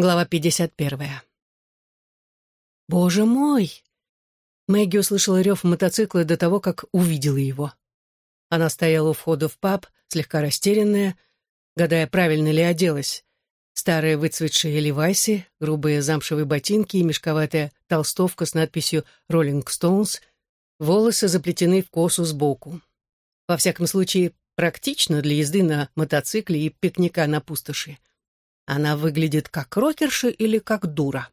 Глава 51. «Боже мой!» Мэгги услышала рев мотоцикла до того, как увидела его. Она стояла у входа в паб, слегка растерянная, гадая, правильно ли оделась. Старые выцветшие левайси, грубые замшевые ботинки и мешковатая толстовка с надписью «Роллинг Стоунс», волосы заплетены в косу сбоку. Во всяком случае, практично для езды на мотоцикле и пикника на пустоши. Она выглядит как рокерша или как дура?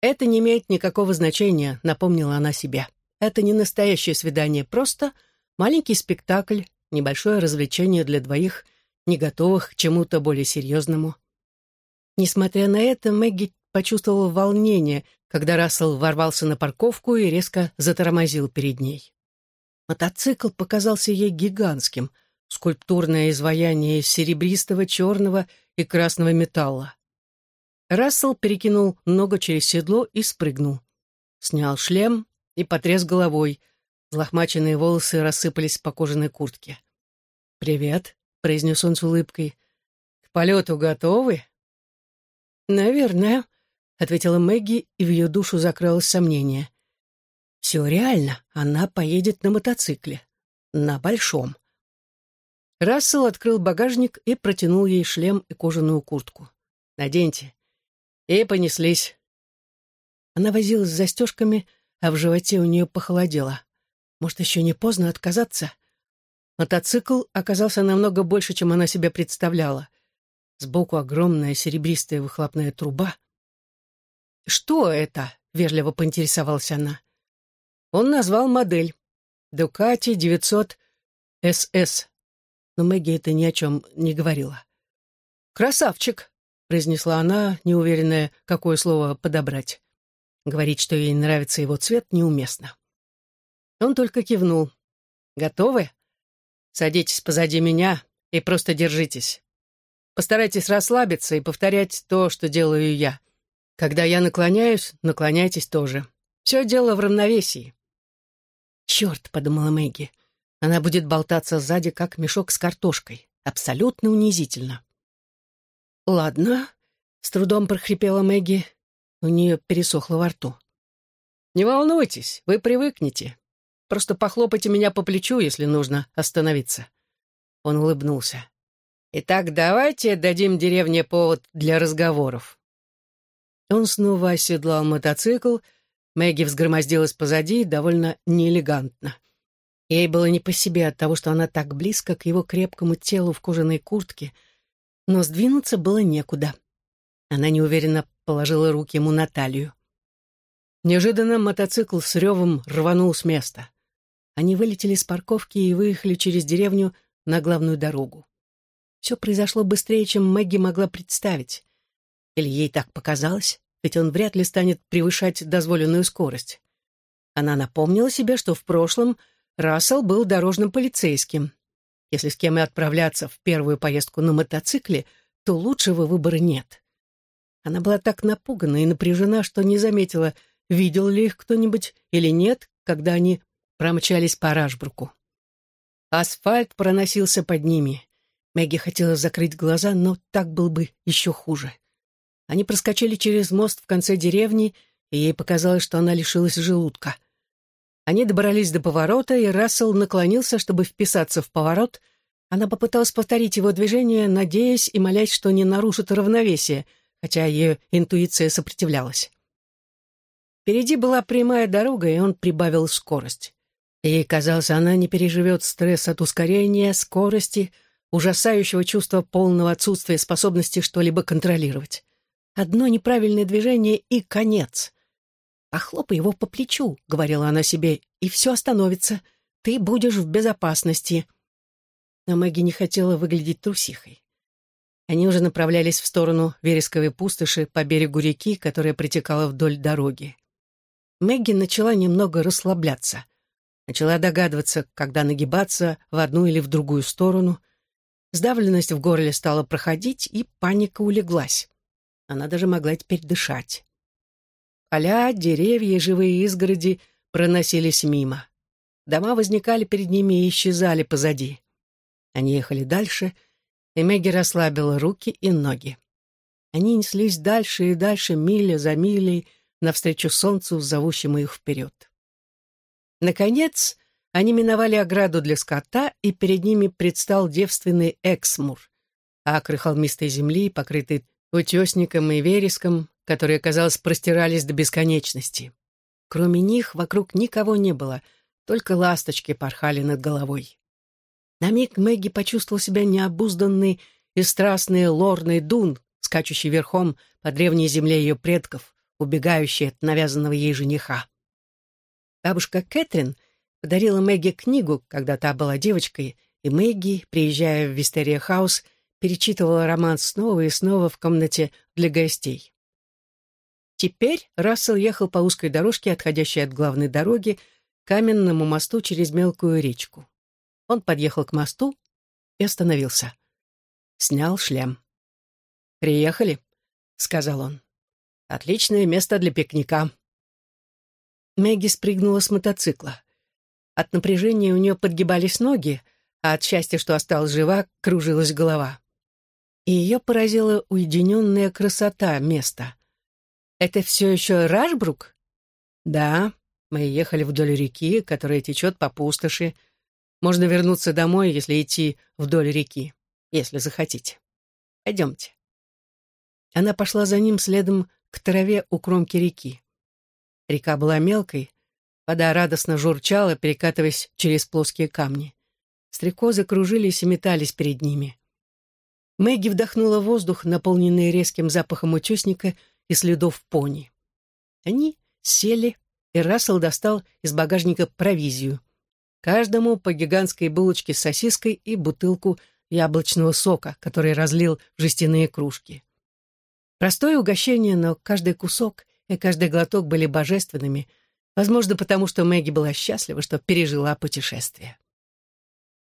Это не имеет никакого значения, напомнила она себе. Это не настоящее свидание, просто маленький спектакль, небольшое развлечение для двоих, не готовых к чему-то более серьезному. Несмотря на это, Мэгги почувствовала волнение, когда Рассел ворвался на парковку и резко затормозил перед ней. Мотоцикл показался ей гигантским, скульптурное изваяние из серебристого, черного и красного металла. Рассел перекинул ногу через седло и спрыгнул. Снял шлем и потряс головой. Злохмаченные волосы рассыпались по кожаной куртке. «Привет», — произнес он с улыбкой. «К полету готовы?» «Наверное», — ответила Мэгги, и в ее душу закрылось сомнение. «Все реально, она поедет на мотоцикле. На большом». Рассел открыл багажник и протянул ей шлем и кожаную куртку. «Наденьте». И понеслись. Она возилась с застежками, а в животе у нее похолодело. Может, еще не поздно отказаться? Мотоцикл оказался намного больше, чем она себе представляла. Сбоку огромная серебристая выхлопная труба. «Что это?» — вежливо поинтересовалась она. Он назвал модель. «Дукати 900 СС» но Мэгги это ни о чем не говорила. «Красавчик!» — произнесла она, неуверенная, какое слово подобрать. Говорить, что ей нравится его цвет, неуместно. Он только кивнул. «Готовы? Садитесь позади меня и просто держитесь. Постарайтесь расслабиться и повторять то, что делаю я. Когда я наклоняюсь, наклоняйтесь тоже. Все дело в равновесии». «Черт!» — подумала Мэгги. Она будет болтаться сзади, как мешок с картошкой. Абсолютно унизительно. «Ладно», — с трудом прохрипела Мэгги. У нее пересохло во рту. «Не волнуйтесь, вы привыкнете. Просто похлопайте меня по плечу, если нужно остановиться». Он улыбнулся. «Итак, давайте дадим деревне повод для разговоров». Он снова оседлал мотоцикл, Мэгги взгромоздилась позади довольно неэлегантно. Ей было не по себе от того, что она так близко к его крепкому телу в кожаной куртке, но сдвинуться было некуда. Она неуверенно положила руки ему на талию. Неожиданно мотоцикл с ревом рванул с места. Они вылетели с парковки и выехали через деревню на главную дорогу. Все произошло быстрее, чем Мэгги могла представить. Или ей так показалось, ведь он вряд ли станет превышать дозволенную скорость. Она напомнила себе, что в прошлом Рассел был дорожным полицейским. Если с кем и отправляться в первую поездку на мотоцикле, то лучшего выбора нет. Она была так напугана и напряжена, что не заметила, видел ли их кто-нибудь или нет, когда они промчались по Рашбруку. Асфальт проносился под ними. Мэгги хотела закрыть глаза, но так был бы еще хуже. Они проскочили через мост в конце деревни, и ей показалось, что она лишилась желудка — они добрались до поворота, и Рассел наклонился, чтобы вписаться в поворот. Она попыталась повторить его движение, надеясь и молясь, что не нарушит равновесие, хотя ее интуиция сопротивлялась. Впереди была прямая дорога, и он прибавил скорость. Ей казалось, она не переживет стресс от ускорения, скорости, ужасающего чувства полного отсутствия способности что-либо контролировать. Одно неправильное движение — и конец. «Похлопай его по плечу», — говорила она себе, — «и все остановится. Ты будешь в безопасности». Но Мэгги не хотела выглядеть трусихой. Они уже направлялись в сторону вересковой пустоши по берегу реки, которая протекала вдоль дороги. Мэгги начала немного расслабляться. Начала догадываться, когда нагибаться в одну или в другую сторону. Сдавленность в горле стала проходить, и паника улеглась. Она даже могла теперь дышать. Поля, деревья и живые изгороди проносились мимо. Дома возникали перед ними и исчезали позади. Они ехали дальше, и Мэгги расслабила руки и ноги. Они неслись дальше и дальше, миля за милей, навстречу солнцу, зовущему их вперед. Наконец, они миновали ограду для скота, и перед ними предстал девственный Эксмур, акры холмистой земли, покрытые утесником и вереском, которые, казалось, простирались до бесконечности. Кроме них вокруг никого не было, только ласточки порхали над головой. На миг Мэгги почувствовал себя необузданной и страстной лорной Дун, скачущей верхом по древней земле ее предков, убегающей от навязанного ей жениха. Бабушка Кэтрин подарила Мэгги книгу, когда та была девочкой, и Мэгги, приезжая в Вистерия Хаус, перечитывала роман снова и снова в комнате для гостей. Теперь Рассел ехал по узкой дорожке, отходящей от главной дороги, к каменному мосту через мелкую речку. Он подъехал к мосту и остановился. Снял шлем. «Приехали», — сказал он. «Отличное место для пикника». Мэгги спрыгнула с мотоцикла. От напряжения у нее подгибались ноги, а от счастья, что осталась жива, кружилась голова. И ее поразила уединенная красота места. «Это все еще Рашбрук?» «Да, мы ехали вдоль реки, которая течет по пустоши. Можно вернуться домой, если идти вдоль реки, если захотите. Пойдемте». Она пошла за ним следом к траве у кромки реки. Река была мелкой, вода радостно журчала, перекатываясь через плоские камни. Стрекозы кружились и метались перед ними. Мэгги вдохнула воздух, наполненный резким запахом утесника и следов пони. Они сели, и Рассел достал из багажника провизию. Каждому по гигантской булочке с сосиской и бутылку яблочного сока, который разлил в жестяные кружки. Простое угощение, но каждый кусок и каждый глоток были божественными, возможно, потому что Мэгги была счастлива, что пережила путешествие.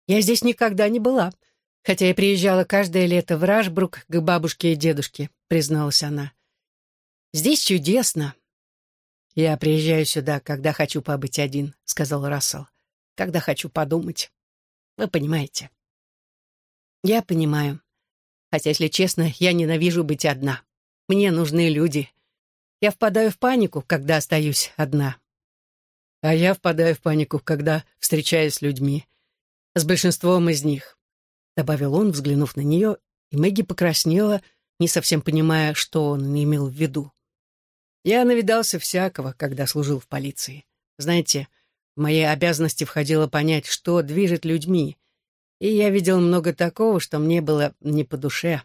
«Я здесь никогда не была, хотя я приезжала каждое лето в Рашбрук к бабушке и дедушке», — призналась она. «Здесь чудесно». «Я приезжаю сюда, когда хочу побыть один», — сказал Рассел. «Когда хочу подумать. Вы понимаете». «Я понимаю. Хотя, если честно, я ненавижу быть одна». Мне нужны люди. Я впадаю в панику, когда остаюсь одна. А я впадаю в панику, когда встречаюсь с людьми. С большинством из них. Добавил он, взглянув на нее, и Мэгги покраснела, не совсем понимая, что он имел в виду. Я навидался всякого, когда служил в полиции. Знаете, в мои обязанности входило понять, что движет людьми, и я видел много такого, что мне было не по душе.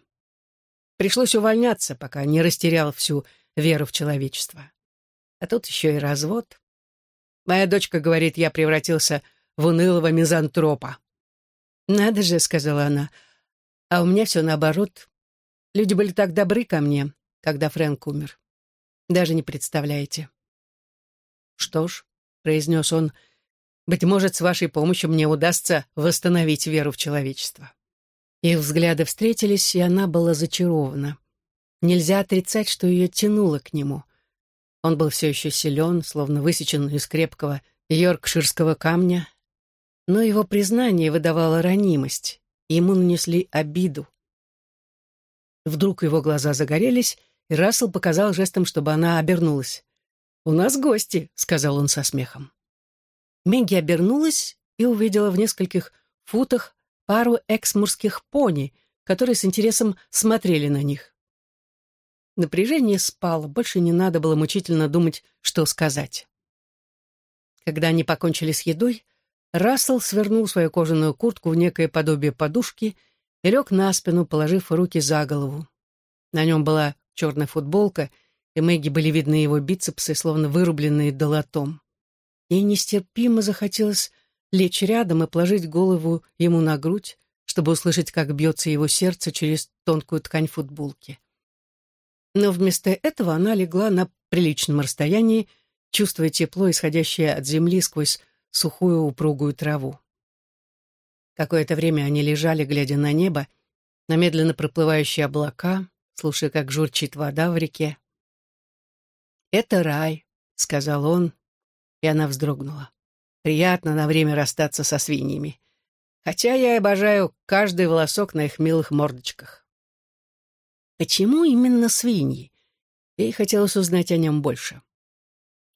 Пришлось увольняться, пока не растерял всю веру в человечество. А тут еще и развод. Моя дочка говорит, я превратился в унылого мизантропа. «Надо же», — сказала она, — «а у меня все наоборот. Люди были так добры ко мне, когда Фрэнк умер. Даже не представляете». «Что ж», — произнес он, — «быть может, с вашей помощью мне удастся восстановить веру в человечество». Их взгляды встретились, и она была зачарована. Нельзя отрицать, что ее тянуло к нему. Он был все еще силен, словно высечен из крепкого йоркширского камня, но его признание выдавало ранимость, и ему нанесли обиду. Вдруг его глаза загорелись, и Рассел показал жестом, чтобы она обернулась. «У нас гости», — сказал он со смехом. Мэгги обернулась и увидела в нескольких футах пару эксмурских пони, которые с интересом смотрели на них. Напряжение спало, больше не надо было мучительно думать, что сказать. Когда они покончили с едой, Рассел свернул свою кожаную куртку в некое подобие подушки и лег на спину, положив руки за голову. На нем была черная футболка, и Мэгги были видны его бицепсы, словно вырубленные долотом. Ей нестерпимо захотелось лечь рядом и положить голову ему на грудь, чтобы услышать, как бьется его сердце через тонкую ткань футболки. Но вместо этого она легла на приличном расстоянии, чувствуя тепло, исходящее от земли сквозь сухую упругую траву. Какое-то время они лежали, глядя на небо, на медленно проплывающие облака, слушая, как журчит вода в реке. «Это рай», — сказал он, и она вздрогнула. Приятно на время расстаться со свиньями. Хотя я обожаю каждый волосок на их милых мордочках. Почему именно свиньи? Ей хотелось узнать о нем больше.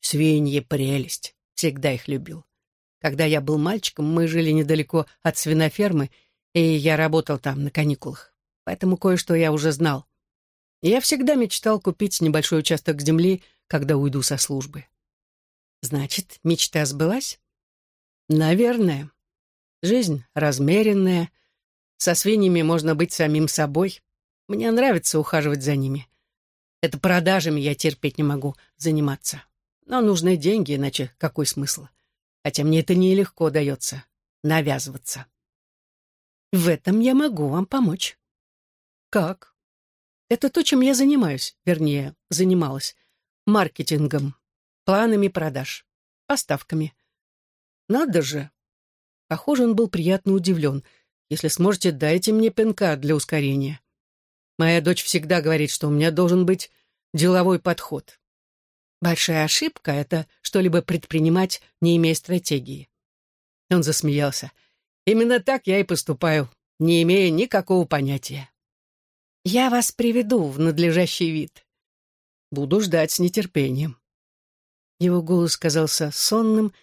Свиньи — прелесть. Всегда их любил. Когда я был мальчиком, мы жили недалеко от свинофермы, и я работал там на каникулах. Поэтому кое-что я уже знал. Я всегда мечтал купить небольшой участок земли, когда уйду со службы. Значит, мечта сбылась? Наверное. Жизнь размеренная. Со свиньями можно быть самим собой. Мне нравится ухаживать за ними. Это продажами я терпеть не могу заниматься. Но нужны деньги, иначе какой смысл? Хотя мне это нелегко дается. Навязываться. В этом я могу вам помочь. Как? Это то, чем я занимаюсь, вернее, занималась. Маркетингом, планами продаж, поставками. Надо же. Похоже, он был приятно удивлен. Если сможете, дайте мне пинка для ускорения. Моя дочь всегда говорит, что у меня должен быть деловой подход. Большая ошибка — это что-либо предпринимать, не имея стратегии. Он засмеялся. Именно так я и поступаю, не имея никакого понятия. Я вас приведу в надлежащий вид. Буду ждать с нетерпением. Его голос казался сонным,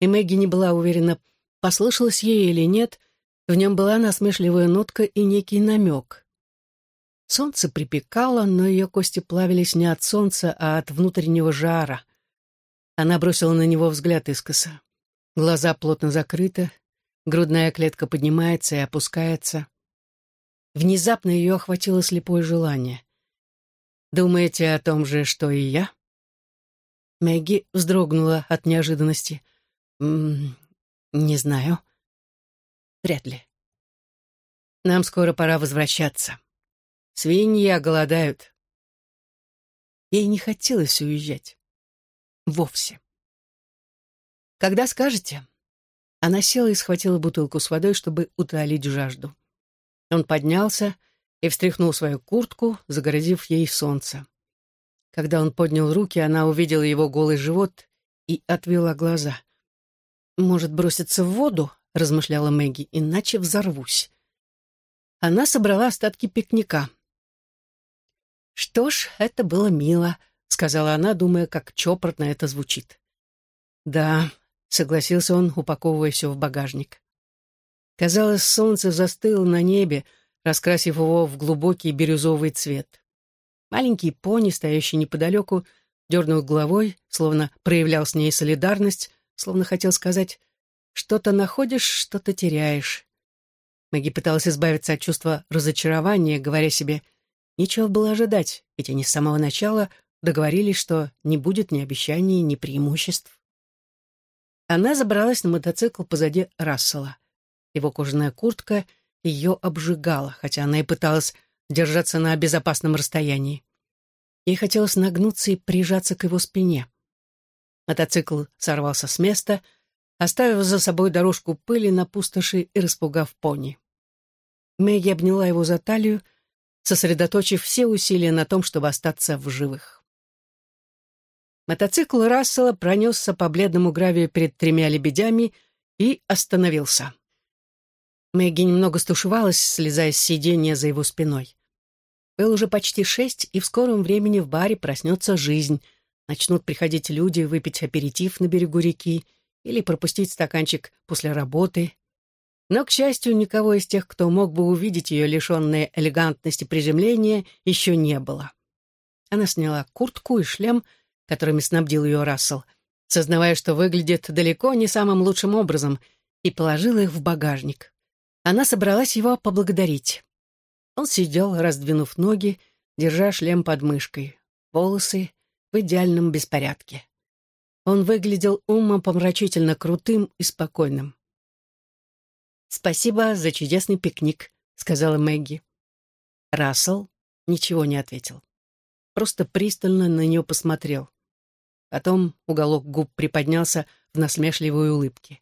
и Мэгги не была уверена, послышалось ей или нет, в нем была насмешливая нотка и некий намек. Солнце припекало, но ее кости плавились не от солнца, а от внутреннего жара. Она бросила на него взгляд искоса. Глаза плотно закрыты, грудная клетка поднимается и опускается. Внезапно ее охватило слепое желание. «Думаете о том же, что и я?» Мэгги вздрогнула от неожиданности. «М -м, «Не знаю. Вряд ли. Нам скоро пора возвращаться». Свиньи оголодают. Ей не хотелось уезжать. Вовсе. «Когда скажете?» Она села и схватила бутылку с водой, чтобы утолить жажду. Он поднялся и встряхнул свою куртку, загородив ей солнце. Когда он поднял руки, она увидела его голый живот и отвела глаза. «Может, броситься в воду?» — размышляла Мэгги, — «иначе взорвусь». Она собрала остатки пикника — «Что ж, это было мило», — сказала она, думая, как чопорно это звучит. «Да», — согласился он, упаковывая все в багажник. Казалось, солнце застыло на небе, раскрасив его в глубокий бирюзовый цвет. Маленький пони, стоящий неподалеку, дернул головой, словно проявлял с ней солидарность, словно хотел сказать «что-то находишь, что-то теряешь». Мэгги пыталась избавиться от чувства разочарования, говоря себе — Нечего было ожидать, ведь они с самого начала договорились, что не будет ни обещаний, ни преимуществ. Она забралась на мотоцикл позади Рассела. Его кожаная куртка ее обжигала, хотя она и пыталась держаться на безопасном расстоянии. Ей хотелось нагнуться и прижаться к его спине. Мотоцикл сорвался с места, оставив за собой дорожку пыли на пустоши и распугав пони. Мэгги обняла его за талию, сосредоточив все усилия на том, чтобы остаться в живых. Мотоцикл Рассела пронесся по бледному гравию перед тремя лебедями и остановился. Мэгги немного стушевалась, слезая с сиденья за его спиной. Было уже почти шесть, и в скором времени в баре проснется жизнь. Начнут приходить люди выпить аперитив на берегу реки или пропустить стаканчик после работы, но, к счастью, никого из тех, кто мог бы увидеть ее лишенные элегантности приземления, еще не было. Она сняла куртку и шлем, которыми снабдил ее Рассел, сознавая, что выглядит далеко не самым лучшим образом, и положила их в багажник. Она собралась его поблагодарить. Он сидел, раздвинув ноги, держа шлем под мышкой, волосы в идеальном беспорядке. Он выглядел умопомрачительно крутым и спокойным. «Спасибо за чудесный пикник», — сказала Мэгги. Рассел ничего не ответил. Просто пристально на нее посмотрел. Потом уголок губ приподнялся в насмешливой улыбке.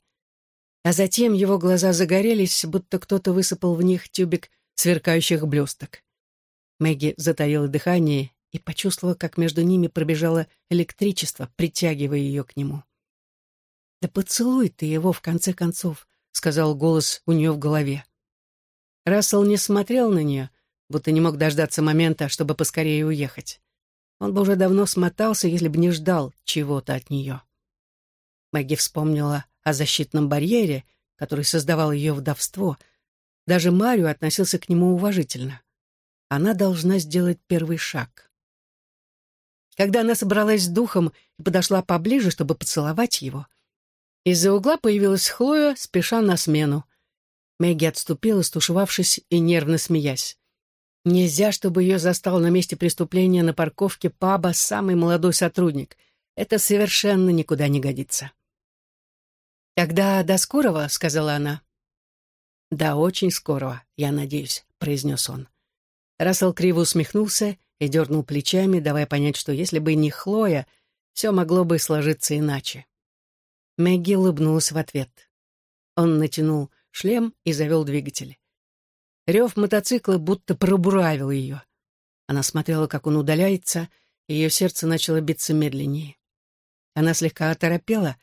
А затем его глаза загорелись, будто кто-то высыпал в них тюбик сверкающих блесток. Мэгги затаила дыхание и почувствовала, как между ними пробежало электричество, притягивая ее к нему. «Да поцелуй ты его, в конце концов», — сказал голос у нее в голове. Рассел не смотрел на нее, будто не мог дождаться момента, чтобы поскорее уехать. Он бы уже давно смотался, если бы не ждал чего-то от нее. Мэгги вспомнила о защитном барьере, который создавал ее вдовство. Даже Марио относился к нему уважительно. Она должна сделать первый шаг. Когда она собралась с духом и подошла поближе, чтобы поцеловать его, из-за угла появилась Хлоя, спеша на смену. Мэгги отступила, стушевавшись и нервно смеясь. Нельзя, чтобы ее застал на месте преступления на парковке паба самый молодой сотрудник. Это совершенно никуда не годится. «Тогда до скорого», — сказала она. «Да, очень скорого, я надеюсь», — произнес он. Рассел криво усмехнулся и дернул плечами, давая понять, что если бы не Хлоя, все могло бы сложиться иначе. Мэгги улыбнулась в ответ. Он натянул шлем и завел двигатель. Рев мотоцикла будто пробуравил ее. Она смотрела, как он удаляется, и ее сердце начало биться медленнее. Она слегка оторопела,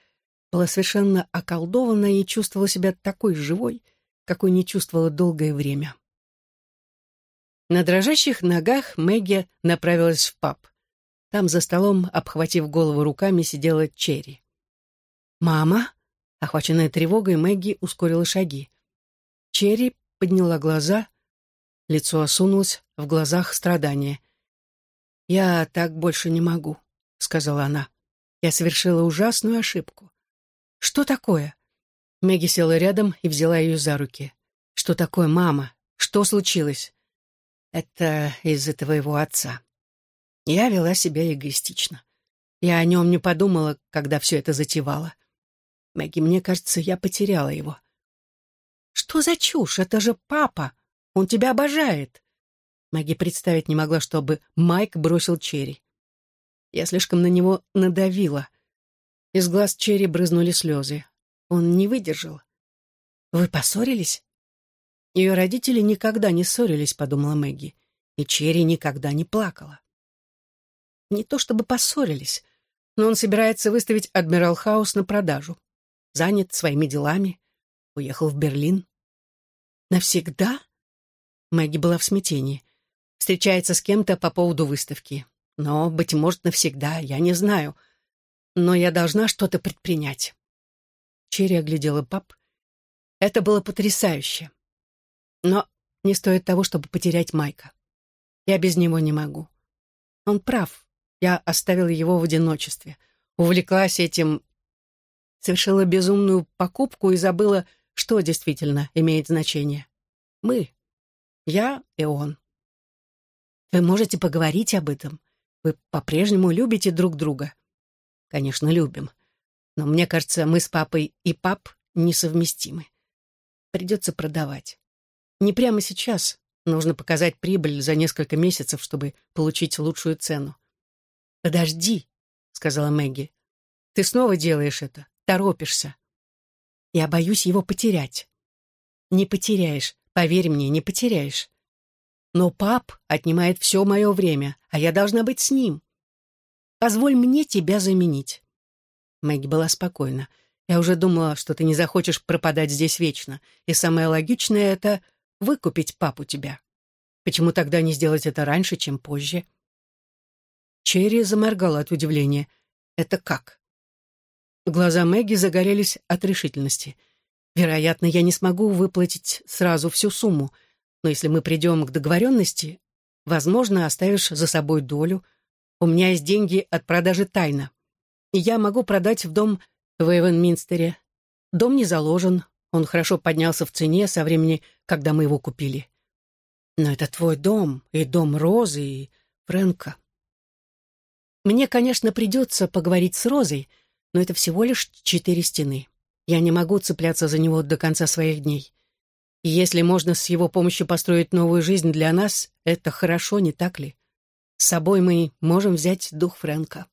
была совершенно околдована и чувствовала себя такой живой, какой не чувствовала долгое время. На дрожащих ногах Мэгги направилась в паб. Там за столом, обхватив голову руками, сидела Черри. «Мама?» Охваченная тревогой, Мэгги ускорила шаги. Черри подняла глаза, лицо осунулось, в глазах страдания. «Я так больше не могу», — сказала она. «Я совершила ужасную ошибку». «Что такое?» Мэгги села рядом и взяла ее за руки. «Что такое, мама? Что случилось?» «Это из-за твоего отца. Я вела себя эгоистично. Я о нем не подумала, когда все это затевала. Мэгги, мне кажется, я потеряла его. «Что за чушь? Это же папа! Он тебя обожает!» Маги представить не могла, чтобы Майк бросил Черри. Я слишком на него надавила. Из глаз Черри брызнули слезы. Он не выдержал. «Вы поссорились?» Ее родители никогда не ссорились, подумала Мэгги, и Черри никогда не плакала. Не то чтобы поссорились, но он собирается выставить Адмирал Хаус на продажу. Занят своими делами, уехал в Берлин. Навсегда? Мэгги была в смятении. Встречается с кем-то по поводу выставки. Но, быть может, навсегда, я не знаю. Но я должна что-то предпринять. Черри оглядела пап. Это было потрясающе. Но не стоит того, чтобы потерять Майка. Я без него не могу. Он прав. Я оставила его в одиночестве. Увлеклась этим, совершила безумную покупку и забыла, что действительно имеет значение. Мы. Я и он. Вы можете поговорить об этом. Вы по-прежнему любите друг друга. Конечно, любим. Но мне кажется, мы с папой и пап несовместимы. Придется продавать. Не прямо сейчас. Нужно показать прибыль за несколько месяцев, чтобы получить лучшую цену. «Подожди», — сказала Мэгги. «Ты снова делаешь это. Торопишься. Я боюсь его потерять. Не потеряешь, поверь мне, не потеряешь. Но пап отнимает все мое время, а я должна быть с ним. Позволь мне тебя заменить. Мэгги была спокойна. Я уже думала, что ты не захочешь пропадать здесь вечно, и самое логичное — это выкупить папу тебя. Почему тогда не сделать это раньше, чем позже? Черри заморгала от удивления. Это как? Глаза Мэгги загорелись от решительности. «Вероятно, я не смогу выплатить сразу всю сумму, но если мы придем к договоренности, возможно, оставишь за собой долю. У меня есть деньги от продажи тайна. Я могу продать в дом в Эйвенминстере. Дом не заложен, он хорошо поднялся в цене со времени, когда мы его купили. Но это твой дом, и дом Розы, и Фрэнка. Мне, конечно, придется поговорить с Розой, но это всего лишь четыре стены. Я не могу цепляться за него до конца своих дней. И если можно с его помощью построить новую жизнь для нас, это хорошо, не так ли? С собой мы можем взять дух Фрэнка.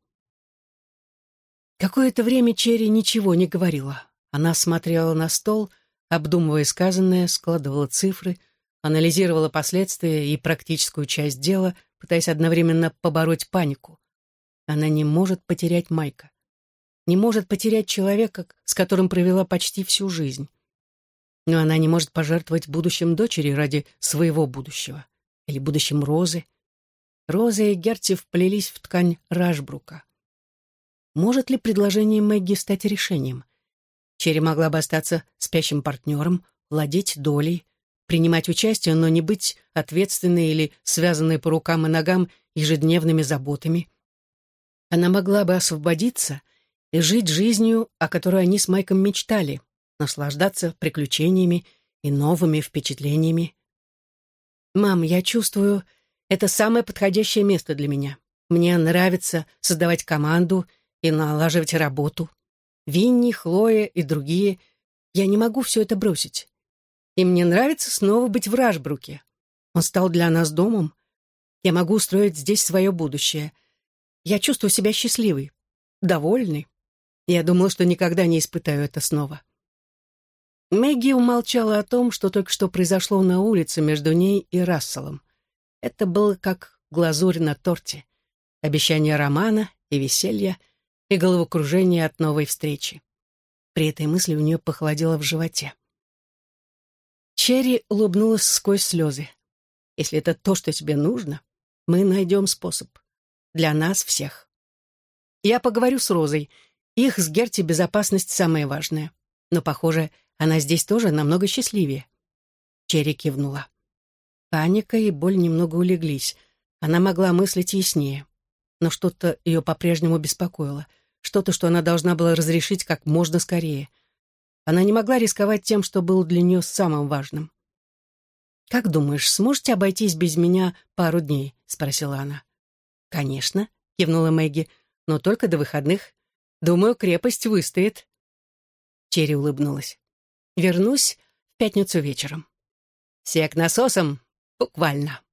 Какое-то время Черри ничего не говорила. Она смотрела на стол, обдумывая сказанное, складывала цифры, анализировала последствия и практическую часть дела, пытаясь одновременно побороть панику. Она не может потерять Майка не может потерять человека, с которым провела почти всю жизнь. Но она не может пожертвовать будущим дочери ради своего будущего. или будущем Розы. Роза и Герти вплелись в ткань Рашбрука. Может ли предложение Мэгги стать решением? Черри могла бы остаться спящим партнером, владеть долей, принимать участие, но не быть ответственной или связанной по рукам и ногам ежедневными заботами. Она могла бы освободиться и жить жизнью, о которой они с Майком мечтали, наслаждаться приключениями и новыми впечатлениями. «Мам, я чувствую, это самое подходящее место для меня. Мне нравится создавать команду и налаживать работу. Винни, Хлоя и другие. Я не могу все это бросить. И мне нравится снова быть в Рашбруке. Он стал для нас домом. Я могу устроить здесь свое будущее. Я чувствую себя счастливой, довольной. Я думала, что никогда не испытаю это снова. Мэгги умолчала о том, что только что произошло на улице между ней и Расселом. Это было как глазурь на торте. Обещание романа и веселья, и головокружение от новой встречи. При этой мысли у нее похолодело в животе. Черри улыбнулась сквозь слезы. «Если это то, что тебе нужно, мы найдем способ. Для нас всех. Я поговорю с Розой. Их с Герти безопасность самое важное. Но, похоже, она здесь тоже намного счастливее. Черри кивнула. Паника и боль немного улеглись. Она могла мыслить яснее. Но что-то ее по-прежнему беспокоило. Что-то, что она должна была разрешить как можно скорее. Она не могла рисковать тем, что было для нее самым важным. «Как думаешь, сможете обойтись без меня пару дней?» — спросила она. «Конечно», — кивнула Мэгги, — «но только до выходных. Думаю, крепость выстоит». Черри улыбнулась. Вернусь в пятницу вечером. Сек насосом, буквально.